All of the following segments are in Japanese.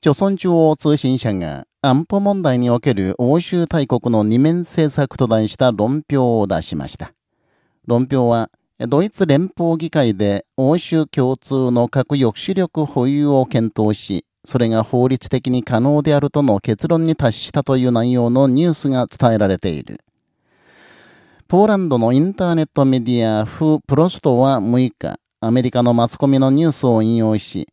朝鮮中央通信社が安保問題における欧州大国の二面政策と題した論評を出しました。論評は、ドイツ連邦議会で欧州共通の核抑止力保有を検討し、それが法律的に可能であるとの結論に達したという内容のニュースが伝えられている。ポーランドのインターネットメディアフ・プロストは6日、アメリカのマスコミのニュースを引用し、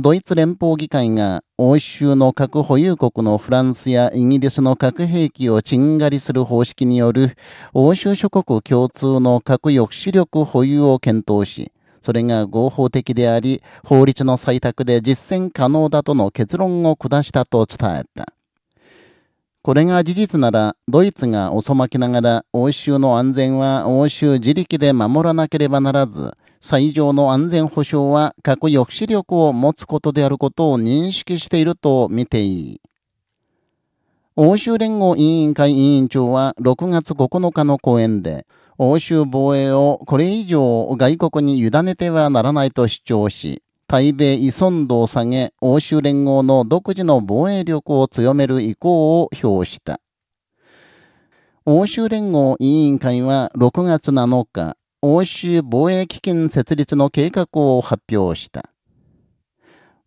ドイツ連邦議会が欧州の核保有国のフランスやイギリスの核兵器をチンガリする方式による欧州諸国共通の核抑止力保有を検討し、それが合法的であり、法律の採択で実践可能だとの結論を下したと伝えた。これが事実なら、ドイツが遅まきながら欧州の安全は欧州自力で守らなければならず、最上の安全保障は核抑止力を持つことであることを認識していると見ていい。欧州連合委員会委員長は6月9日の講演で、欧州防衛をこれ以上外国に委ねてはならないと主張し、対米依存度を下げ、欧州連合の独自の防衛力を強める意向を表した。欧州連合委員会は6月7日、欧州防衛基金設立の計画を発表した。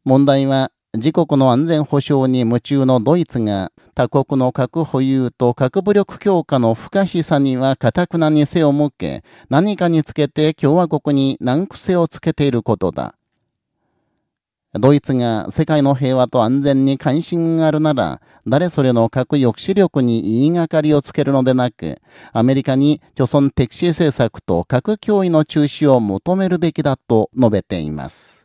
問題は、自国の安全保障に夢中のドイツが他国の核保有と核武力強化の不可避さには堅くなに背を向け、何かにつけて共和国に難癖をつけていることだ。ドイツが世界の平和と安全に関心があるなら、誰それの核抑止力に言いがかりをつけるのでなく、アメリカに貯村敵視政策と核脅威の中止を求めるべきだと述べています。